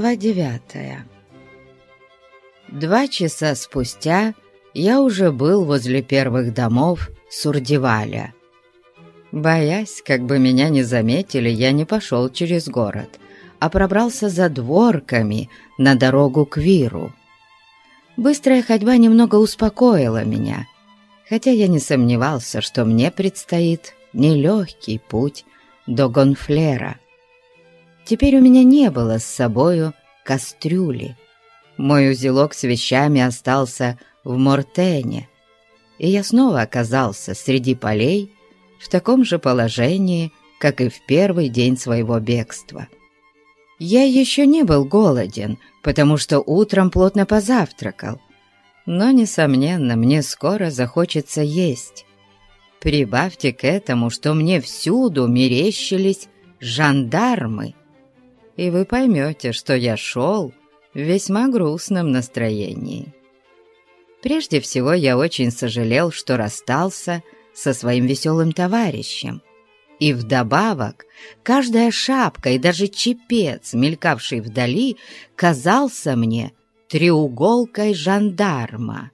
Глава девятая Два часа спустя я уже был возле первых домов Сурдиваля. Боясь, как бы меня не заметили, я не пошел через город, а пробрался за дворками на дорогу к Виру. Быстрая ходьба немного успокоила меня, хотя я не сомневался, что мне предстоит нелегкий путь до Гонфлера. Теперь у меня не было с собою кастрюли. Мой узелок с вещами остался в Мортене, и я снова оказался среди полей в таком же положении, как и в первый день своего бегства. Я еще не был голоден, потому что утром плотно позавтракал, но, несомненно, мне скоро захочется есть. Прибавьте к этому, что мне всюду мерещились жандармы, и вы поймете, что я шел в весьма грустном настроении. Прежде всего, я очень сожалел, что расстался со своим веселым товарищем. И вдобавок, каждая шапка и даже чепец, мелькавший вдали, казался мне треуголкой жандарма.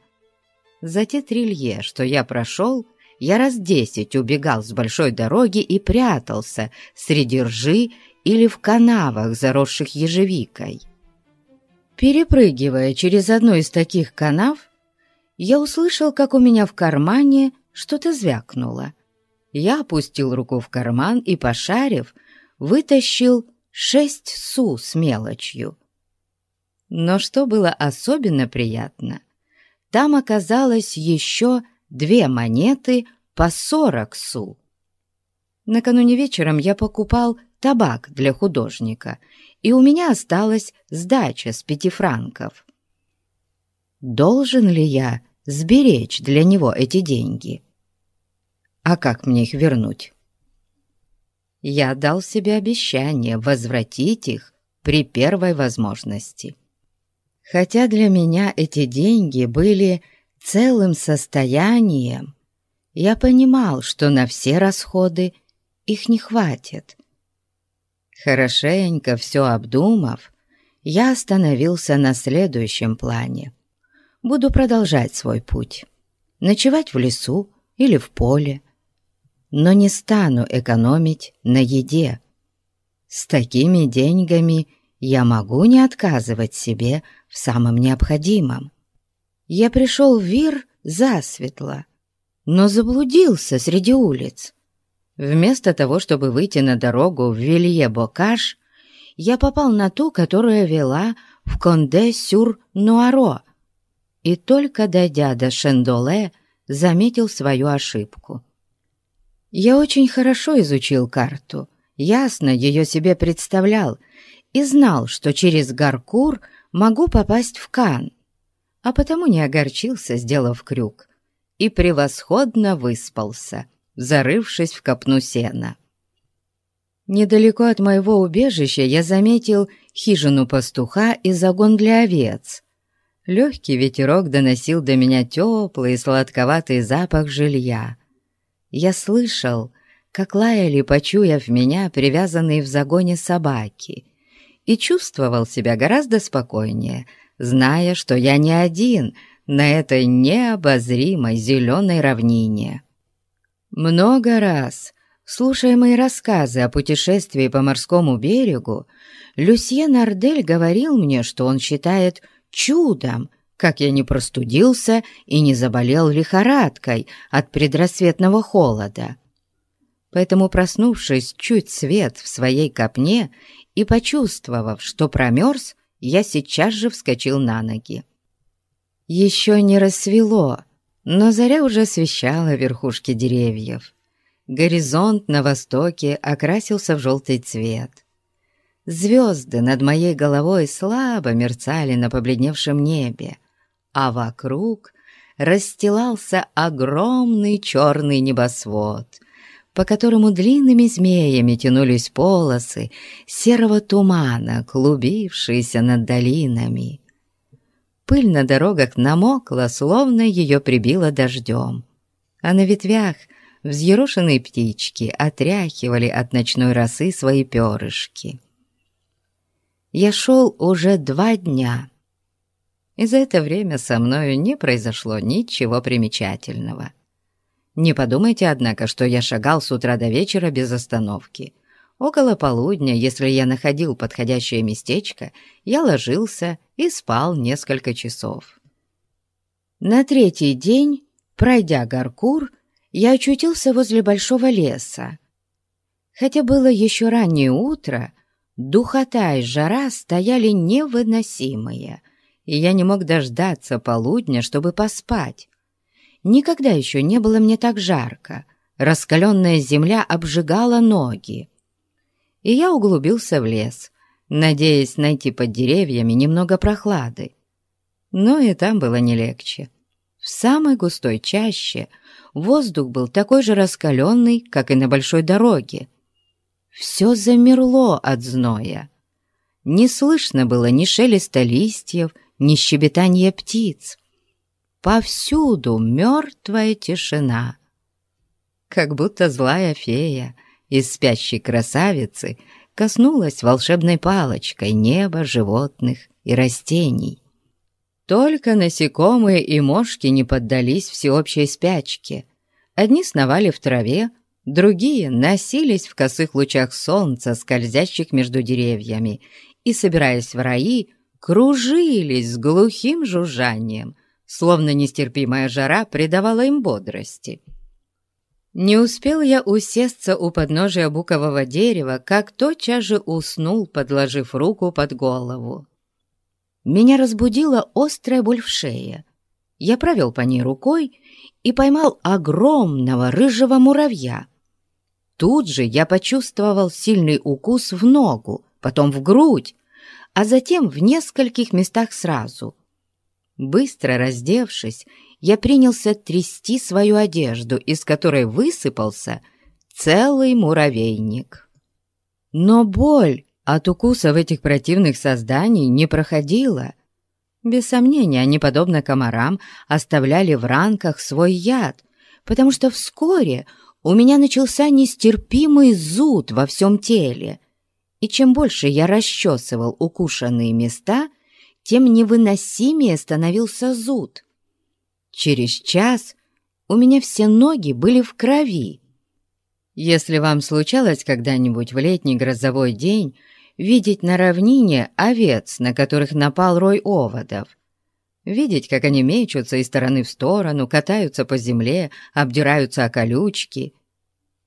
За те трилье, что я прошел, я раз десять убегал с большой дороги и прятался среди ржи или в канавах, заросших ежевикой. Перепрыгивая через одну из таких канав, я услышал, как у меня в кармане что-то звякнуло. Я опустил руку в карман и, пошарив, вытащил шесть су с мелочью. Но что было особенно приятно, там оказалось еще две монеты по сорок су. Накануне вечером я покупал табак для художника, и у меня осталась сдача с пяти франков. Должен ли я сберечь для него эти деньги? А как мне их вернуть? Я дал себе обещание возвратить их при первой возможности. Хотя для меня эти деньги были целым состоянием, я понимал, что на все расходы их не хватит. Хорошенько все обдумав, я остановился на следующем плане. Буду продолжать свой путь, ночевать в лесу или в поле, но не стану экономить на еде. С такими деньгами я могу не отказывать себе в самом необходимом. Я пришел в Вир засветло, но заблудился среди улиц. Вместо того, чтобы выйти на дорогу в Вилье-Бокаш, я попал на ту, которая вела в Конде-Сюр-Нуаро, и только дойдя до Шендоле, заметил свою ошибку. Я очень хорошо изучил карту, ясно ее себе представлял и знал, что через Гаркур могу попасть в Кан, а потому не огорчился, сделав крюк, и превосходно выспался — зарывшись в копну сена. Недалеко от моего убежища я заметил хижину пастуха и загон для овец. Легкий ветерок доносил до меня теплый и сладковатый запах жилья. Я слышал, как лаяли, почуяв меня, привязанные в загоне собаки, и чувствовал себя гораздо спокойнее, зная, что я не один на этой необозримой зеленой равнине. Много раз, слушая мои рассказы о путешествии по морскому берегу, Люсьен Ардель говорил мне, что он считает чудом, как я не простудился и не заболел лихорадкой от предрассветного холода. Поэтому, проснувшись чуть свет в своей копне и почувствовав, что промерз, я сейчас же вскочил на ноги. Еще не рассвело, но заря уже освещала верхушки деревьев. Горизонт на востоке окрасился в желтый цвет. Звезды над моей головой слабо мерцали на побледневшем небе, а вокруг расстилался огромный черный небосвод, по которому длинными змеями тянулись полосы серого тумана, клубившиеся над долинами. Пыль на дорогах намокла, словно ее прибило дождем. А на ветвях взъерошенные птички отряхивали от ночной росы свои перышки. я шел уже два дня. И за это время со мною не произошло ничего примечательного. Не подумайте, однако, что я шагал с утра до вечера без остановки. Около полудня, если я находил подходящее местечко, я ложился и спал несколько часов. На третий день, пройдя Гаркур, я очутился возле большого леса. Хотя было еще раннее утро, духота и жара стояли невыносимые, и я не мог дождаться полудня, чтобы поспать. Никогда еще не было мне так жарко. Раскаленная земля обжигала ноги. И я углубился в лес, надеясь найти под деревьями немного прохлады. Но и там было не легче. В самой густой чаще воздух был такой же раскаленный, как и на большой дороге. Все замерло от зноя. Не слышно было ни шелеста листьев, ни щебетания птиц. Повсюду мертвая тишина. Как будто злая фея из спящей красавицы коснулась волшебной палочкой неба, животных и растений. Только насекомые и мошки не поддались всеобщей спячке. Одни сновали в траве, другие носились в косых лучах солнца, скользящих между деревьями, и, собираясь в раи, кружились с глухим жужжанием, словно нестерпимая жара придавала им бодрости. Не успел я усесться у подножия букового дерева, как тотчас же уснул, подложив руку под голову. Меня разбудила острая боль в шее. Я провел по ней рукой и поймал огромного рыжего муравья. Тут же я почувствовал сильный укус в ногу, потом в грудь, а затем в нескольких местах сразу — Быстро раздевшись, я принялся трясти свою одежду, из которой высыпался целый муравейник. Но боль от укусов этих противных созданий не проходила. Без сомнения, они, подобно комарам, оставляли в ранках свой яд, потому что вскоре у меня начался нестерпимый зуд во всем теле, и чем больше я расчесывал укушенные места, тем невыносимее становился зуд. Через час у меня все ноги были в крови. Если вам случалось когда-нибудь в летний грозовой день видеть на равнине овец, на которых напал рой оводов, видеть, как они мечутся из стороны в сторону, катаются по земле, обдираются о колючки,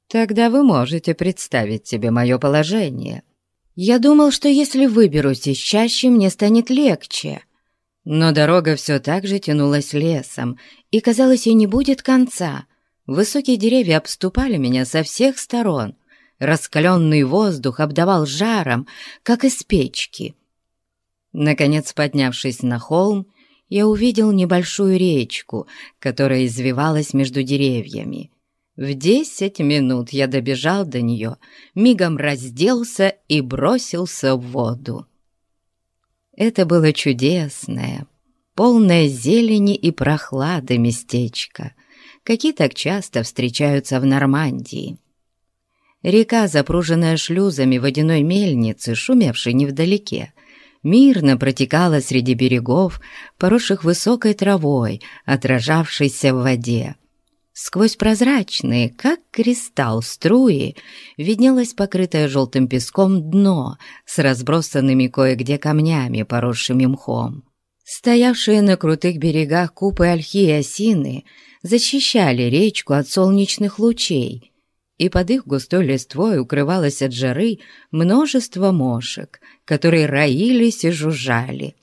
тогда вы можете представить себе мое положение. Я думал, что если выберусь из чаще, мне станет легче. Но дорога все так же тянулась лесом, и, казалось, и не будет конца. Высокие деревья обступали меня со всех сторон. Раскаленный воздух обдавал жаром, как из печки. Наконец, поднявшись на холм, я увидел небольшую речку, которая извивалась между деревьями. В десять минут я добежал до нее, мигом разделся и бросился в воду. Это было чудесное, полное зелени и прохлады местечко, какие так часто встречаются в Нормандии. Река, запруженная шлюзами водяной мельницы, шумевшей невдалеке, мирно протекала среди берегов, поросших высокой травой, отражавшейся в воде. Сквозь прозрачные, как кристалл, струи виднелось покрытое желтым песком дно с разбросанными кое-где камнями, поросшими мхом. Стоявшие на крутых берегах купы ольхи и осины защищали речку от солнечных лучей, и под их густой листвой укрывалось от жары множество мошек, которые роились и жужжали.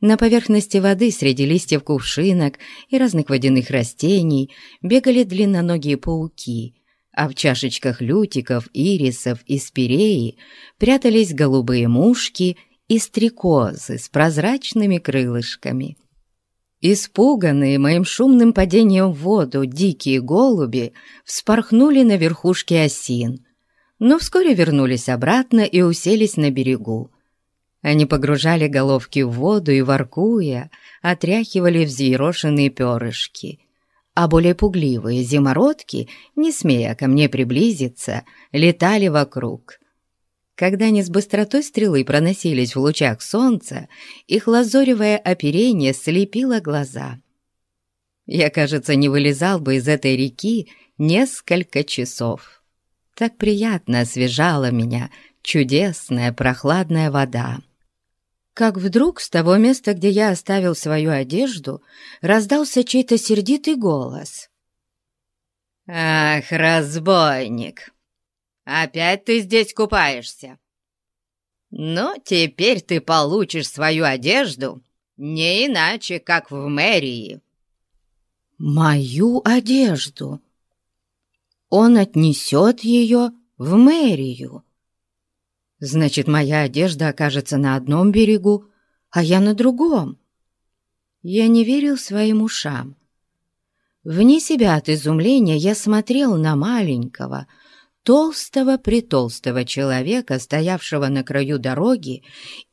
На поверхности воды среди листьев кувшинок и разных водяных растений бегали длинноногие пауки, а в чашечках лютиков, ирисов и спиреи прятались голубые мушки и стрекозы с прозрачными крылышками. Испуганные моим шумным падением в воду дикие голуби вспорхнули на верхушке осин, но вскоре вернулись обратно и уселись на берегу, они погружали головки в воду и, воркуя, отряхивали взъерошенные перышки. А более пугливые зимородки, не смея ко мне приблизиться, летали вокруг. Когда они с быстротой стрелы проносились в лучах солнца, их лазоревое оперение слепило глаза. Я, кажется, не вылезал бы из этой реки несколько часов. Так приятно освежала меня чудесная прохладная вода. Как вдруг с того места, где я оставил свою одежду, раздался чей-то сердитый голос. «Ах, разбойник! Опять ты здесь купаешься? Ну, теперь ты получишь свою одежду не иначе, как в мэрии». «Мою одежду? Он отнесет ее в мэрию?» Значит, моя одежда окажется на одном берегу, а я на другом. Я не верил своим ушам. Вне себя от изумления я смотрел на маленького, толстого-притолстого человека, стоявшего на краю дороги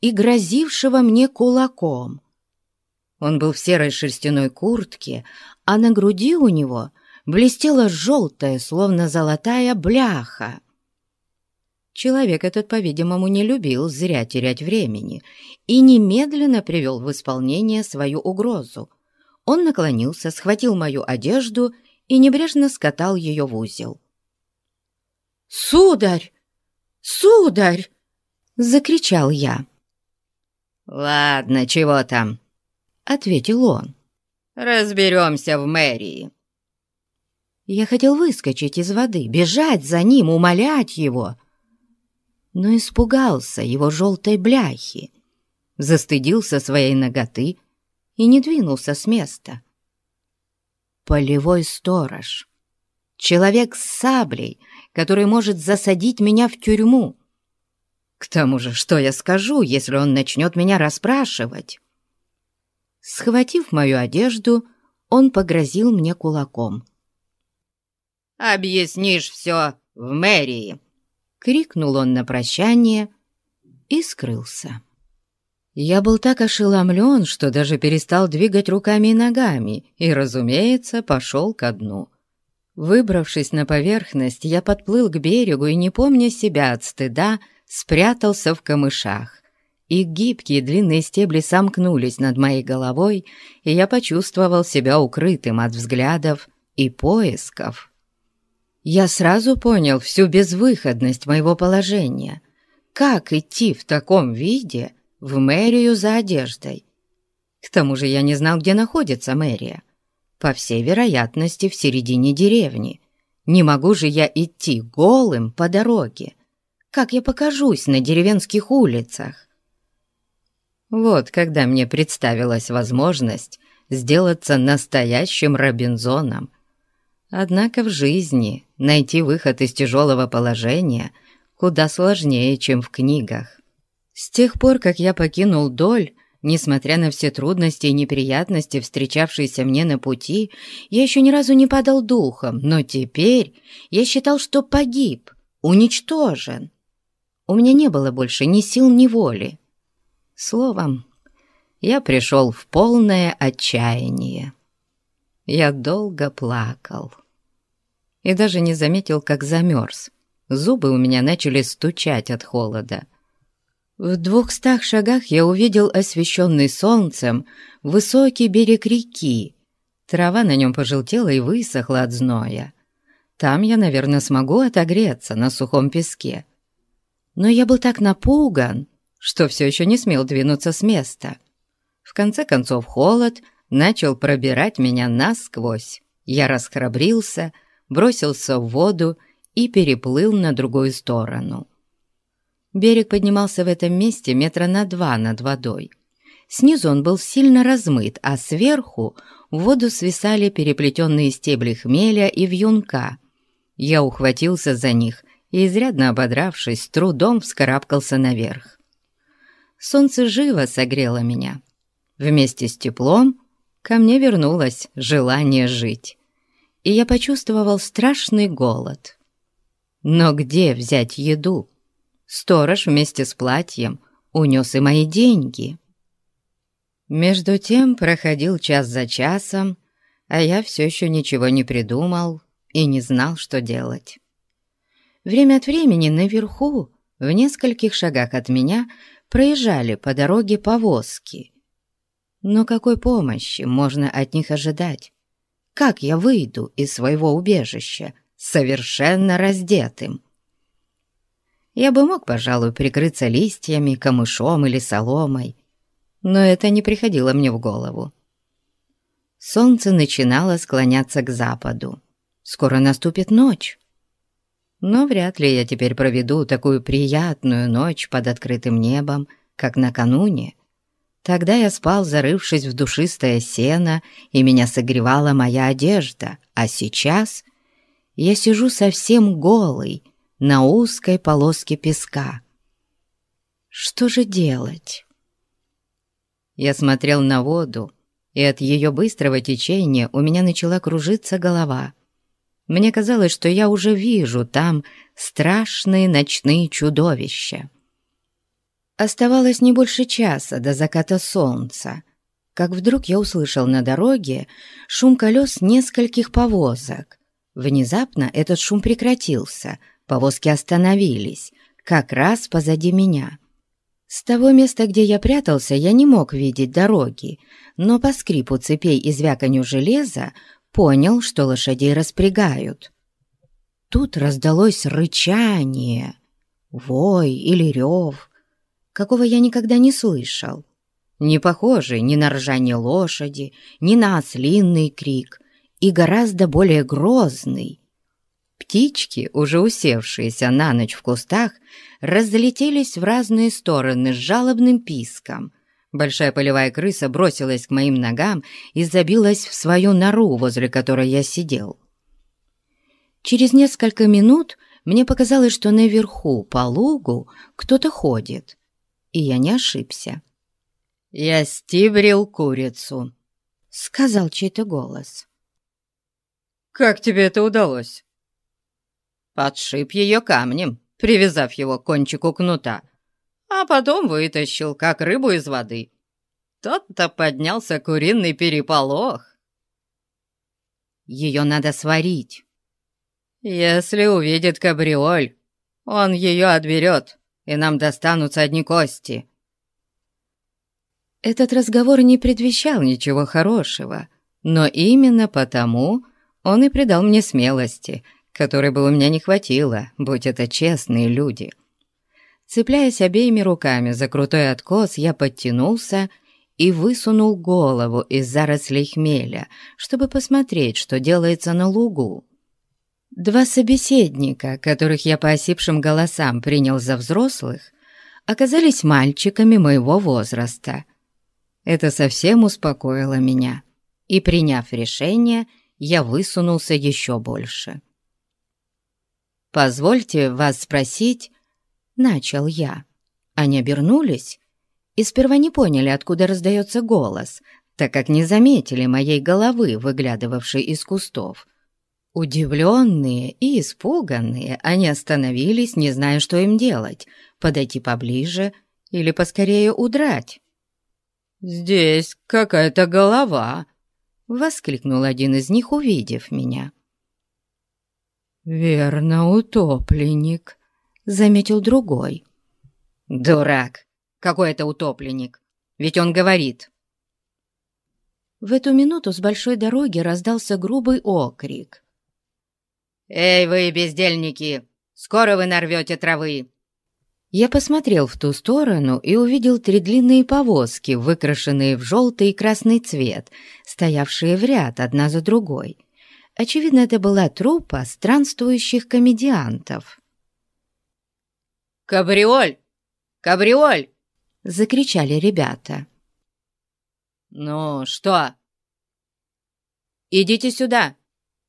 и грозившего мне кулаком. Он был в серой шерстяной куртке, а на груди у него блестела желтая, словно золотая бляха. Человек этот, по-видимому, не любил зря терять времени и немедленно привел в исполнение свою угрозу. Он наклонился, схватил мою одежду и небрежно скатал ее в узел. «Сударь! Сударь!» — закричал я. «Ладно, чего там?» — ответил он. «Разберемся в мэрии». Я хотел выскочить из воды, бежать за ним, умолять его, но испугался его желтой бляхи, застыдился своей ноготы и не двинулся с места. Полевой сторож, человек с саблей, который может засадить меня в тюрьму. К тому же, что я скажу, если он начнет меня расспрашивать? Схватив мою одежду, он погрозил мне кулаком. «Объяснишь все в мэрии!» Крикнул он на прощание и скрылся. Я был так ошеломлен, что даже перестал двигать руками и ногами и, разумеется, пошел ко дну. Выбравшись на поверхность, я подплыл к берегу и, не помня себя от стыда, спрятался в камышах. Их гибкие длинные стебли сомкнулись над моей головой, и я почувствовал себя укрытым от взглядов и поисков. Я сразу понял всю безвыходность моего положения. Как идти в таком виде в мэрию за одеждой? К тому же я не знал, где находится мэрия. По всей вероятности, в середине деревни. Не могу же я идти голым по дороге. Как я покажусь на деревенских улицах? Вот когда мне представилась возможность сделаться настоящим Робинзоном. Однако в жизни найти выход из тяжелого положения куда сложнее, чем в книгах. С тех пор, как я покинул Доль, несмотря на все трудности и неприятности, встречавшиеся мне на пути, я еще ни разу не падал духом, но теперь я считал, что погиб, уничтожен. У меня не было больше ни сил, ни воли. Словом, я пришел в полное отчаяние. Я долго плакал и даже не заметил, как замерз. Зубы у меня начали стучать от холода. В двухстах шагах я увидел освещенный солнцем высокий берег реки. Трава на нем пожелтела и высохла от зноя. Там я, наверное, смогу отогреться на сухом песке. Но я был так напуган, что все еще не смел двинуться с места. В конце концов холод начал пробирать меня насквозь. Я расхрабрился бросился в воду и переплыл на другую сторону. Берег поднимался в этом месте метра на два над водой. Снизу он был сильно размыт, а сверху в воду свисали переплетенные стебли хмеля и вьюнка. Я ухватился за них и, изрядно ободравшись, трудом вскарабкался наверх. Солнце живо согрело меня. Вместе с теплом ко мне вернулось желание жить и я почувствовал страшный голод. Но где взять еду? Сторож вместе с платьем унес и мои деньги. Между тем проходил час за часом, а я все еще ничего не придумал и не знал, что делать. Время от времени наверху в нескольких шагах от меня проезжали по дороге повозки. Но какой помощи можно от них ожидать? Как я выйду из своего убежища совершенно раздетым? Я бы мог, пожалуй, прикрыться листьями, камышом или соломой, но это не приходило мне в голову. Солнце начинало склоняться к западу. Скоро наступит ночь. Но вряд ли я теперь проведу такую приятную ночь под открытым небом, как накануне. Тогда я спал, зарывшись в душистое сено, и меня согревала моя одежда, а сейчас я сижу совсем голый на узкой полоске песка. Что же делать? Я смотрел на воду, и от ее быстрого течения у меня начала кружиться голова — мне казалось, что я уже вижу там страшные ночные чудовища. Оставалось не больше часа до заката солнца, как вдруг я услышал на дороге шум колес нескольких повозок. Внезапно этот шум прекратился, повозки остановились, как раз позади меня. С того места, где я прятался, я не мог видеть дороги, но по скрипу цепей и звяканью железа понял, что лошадей распрягают. Тут раздалось рычание, вой или рев, какого я никогда не слышал. Не похожий ни на ржание лошади, ни на ослинный крик, и гораздо более грозный. Птички, уже усевшиеся на ночь в кустах, разлетелись в разные стороны с жалобным писком — Большая полевая крыса бросилась к моим ногам и забилась в свою нору, возле которой я сидел. Через несколько минут мне показалось, что наверху, по лугу, кто-то ходит, и я не ошибся. «Я стибрил курицу», — сказал чей-то голос. «Как тебе это удалось?» Подшип ее камнем, привязав его к кончику кнута, а потом вытащил, как рыбу из воды. Тот-то поднялся куриный переполох. Ее надо сварить. Если увидит кабриоль, он ее отберет, и нам достанутся одни кости. Этот разговор не предвещал ничего хорошего, но именно потому он и придал мне смелости, которой бы у меня не хватило, будь это честные люди — Цепляясь обеими руками за крутой откос, я подтянулся и высунул голову из зарослей хмеля, чтобы посмотреть, что делается на лугу. Два собеседника, которых я по осипшим голосам принял за взрослых, оказались мальчиками моего возраста. Это совсем успокоило меня, и, приняв решение, я высунулся еще больше. «Позвольте вас спросить, Начал я. Они обернулись и сперва не поняли, откуда раздается голос, так как не заметили моей головы, выглядывавшей из кустов. Удивленные и испуганные, они остановились, не зная, что им делать, подойти поближе или поскорее удрать. «Здесь какая-то голова!» — воскликнул один из них, увидев меня. «Верно, утопленник», — заметил другой. «Дурак! Какой это утопленник! Ведь он говорит!» В эту минуту с большой дороги раздался грубый окрик. «Эй вы, бездельники! Скоро вы нарвете травы!» Я посмотрел в ту сторону и увидел три длинные повозки, выкрашенные в желтый и красный цвет, стоявшие в ряд одна за другой. Очевидно, это была труппа странствующих комедиантов. «Кабриоль! Кабриоль!» — закричали ребята. «Ну, что?» «Идите сюда!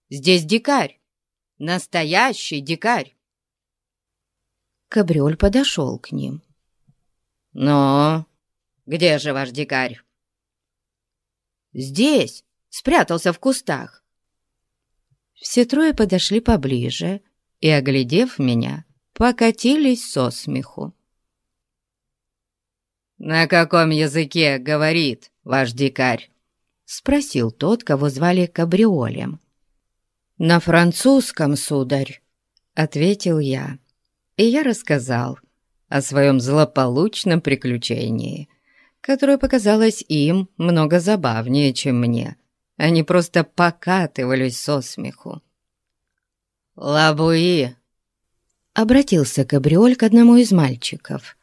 Здесь дикарь! Настоящий дикарь!» Кабриоль подошел к ним. «Ну, где же ваш дикарь?» «Здесь! Спрятался в кустах!» Все трое подошли поближе и, оглядев меня, покатились со смеху. «На каком языке говорит ваш дикарь?» — спросил тот, кого звали Кабриолем. «На французском, сударь», — ответил я. И я рассказал, о своем злополучном приключении, которое показалось им много забавнее, чем мне. Они просто покатывались со смеху. «Лабуи!» — обратился Кабриоль к одному из мальчиков.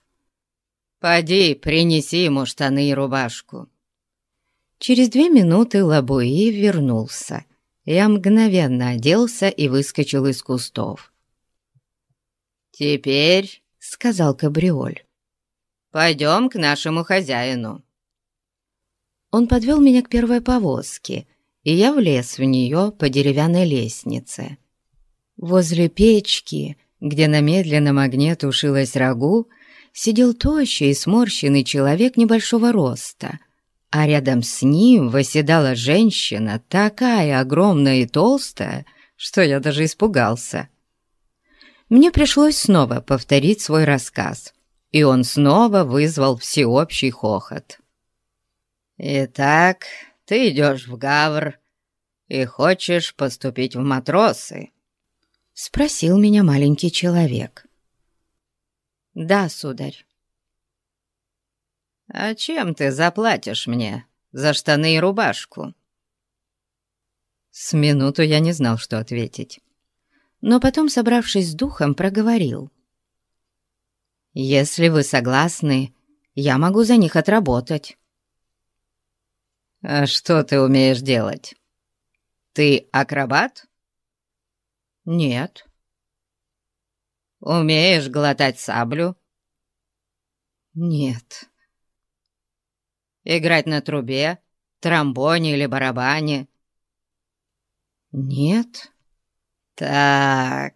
«Поди, принеси ему штаны и рубашку». Через две минуты Лабуи вернулся. Я мгновенно оделся и выскочил из кустов. «Теперь», — сказал Кабриоль, — «пойдем к нашему хозяину». Он подвел меня к первой повозке, и я влез в нее по деревянной лестнице. Возле печки, где на медленном огне тушилось рагу, сидел тощий и сморщенный человек небольшого роста, а рядом с ним восседала женщина, такая огромная и толстая, что я даже испугался. Мне пришлось снова повторить свой рассказ, и он снова вызвал всеобщий хохот. «Итак, ты идешь в Гавр и хочешь поступить в матросы?» — спросил меня маленький человек. «Да, сударь». «А чем ты заплатишь мне за штаны и рубашку?» С минуту я не знал, что ответить, но потом, собравшись с духом, проговорил. «Если вы согласны, я могу за них отработать». «А что ты умеешь делать? Ты акробат?» «Нет». «Умеешь глотать саблю?» «Нет». «Играть на трубе, тромбоне или барабане?» «Нет». «Так,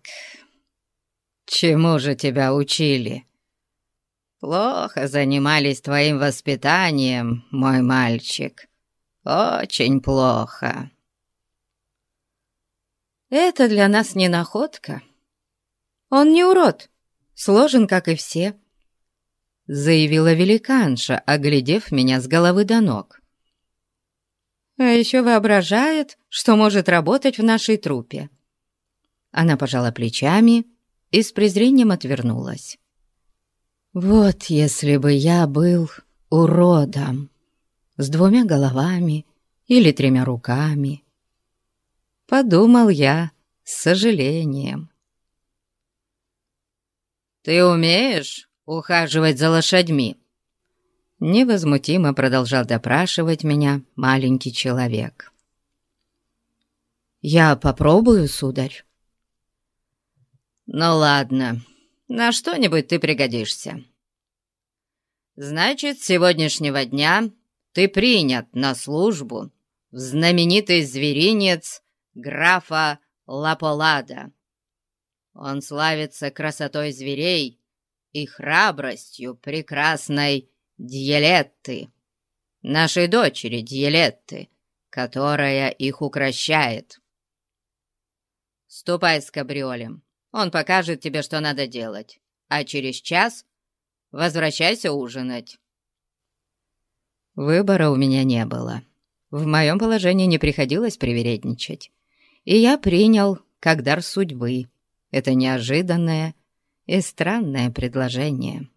чему же тебя учили?» «Плохо занимались твоим воспитанием, мой мальчик. Очень плохо». Это для нас не находка. Он не урод, сложен, как и все, — заявила великанша, оглядев меня с головы до ног. А еще воображает, что может работать в нашей трупе. Она пожала плечами и с презрением отвернулась. «Вот если бы я был уродом, с двумя головами или тремя руками, Подумал я с сожалением. «Ты умеешь ухаживать за лошадьми?» Невозмутимо продолжал допрашивать меня маленький человек. «Я попробую, сударь». «Ну ладно, на что-нибудь ты пригодишься. Значит, с сегодняшнего дня ты принят на службу в знаменитый зверинец графа Лаполада. Он славится красотой зверей и храбростью прекрасной Дьелетты, нашей дочери Дьелетты, которая их укращает. Ступай с кабриолем, он покажет тебе, что надо делать, а через час возвращайся ужинать. Выбора у меня не было. В моем положении не приходилось привередничать и я принял, как дар судьбы, это неожиданное и странное предложение.